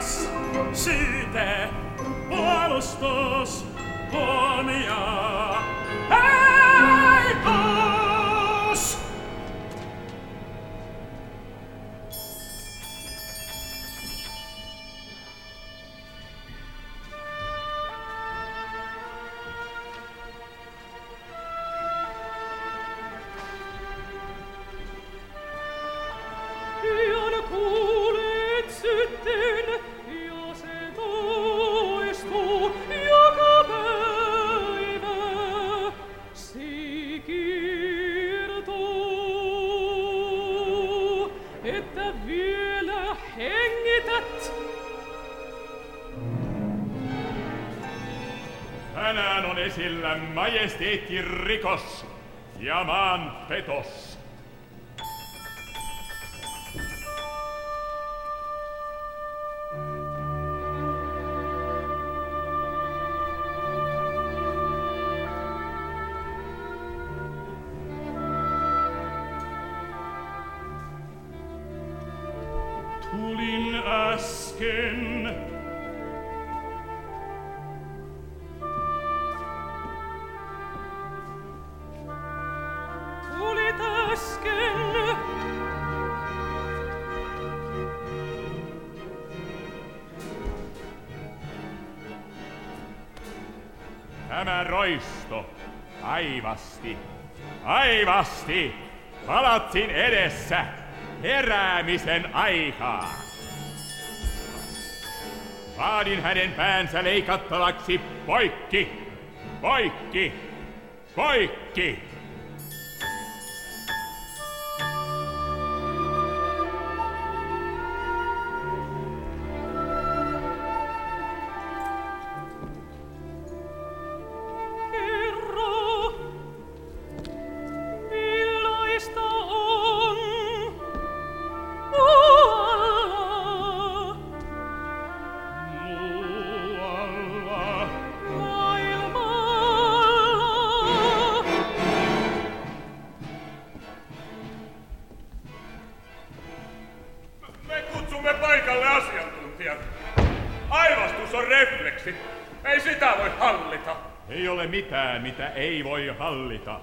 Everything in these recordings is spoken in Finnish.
rikas syyte, puolustus. Pian kuulet sitten, että. Tänään on esillä majesteetin rikos ja maan petos. Tulin äsken. Tulit äsken. Tämä roisto aivasti, aivasti palatsin edessä heräämisen aikaa. Vaadin hänen päänsä leikattavaksi poikki, poikki, poikki. Ole mitään, mitä ei voi hallita.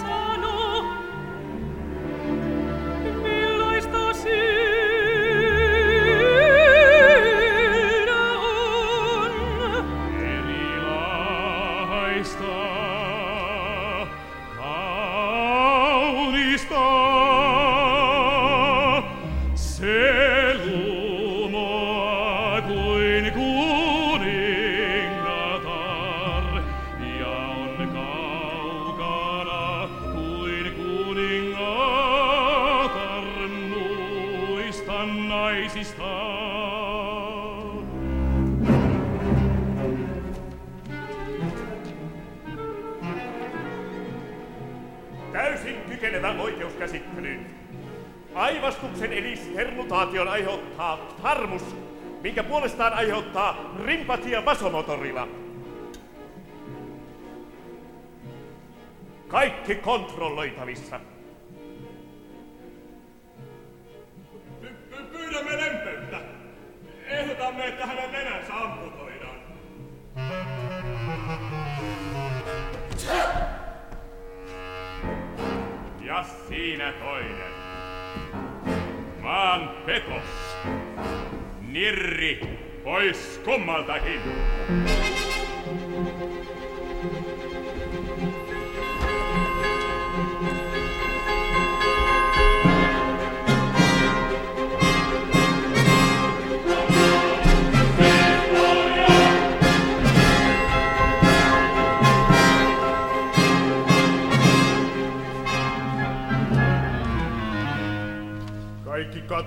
Sano, oikeuskäsittelyyn. Aivastuksen eli sternutaation aiheuttaa harmus, minkä puolestaan aiheuttaa rimpatia vasomotorilla. Kaikki kontrolloitavissa. Pyydämme lempeyttä. Ehdotamme, että hänen siinä toinen. Maan petos. Nirri pois kummaltakin.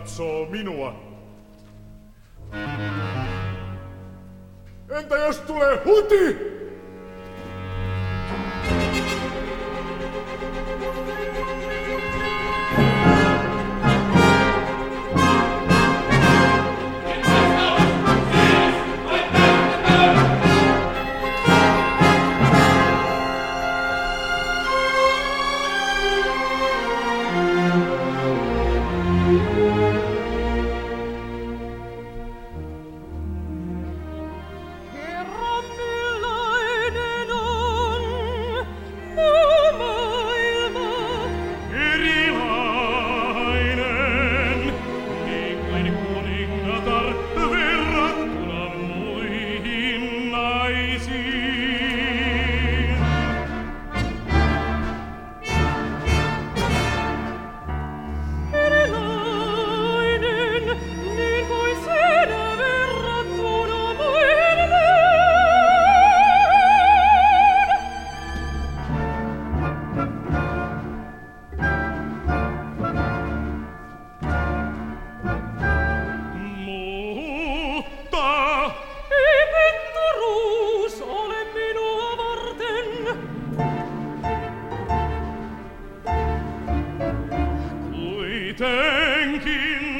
katsoo minua. Entä jos tulee huti? tenkin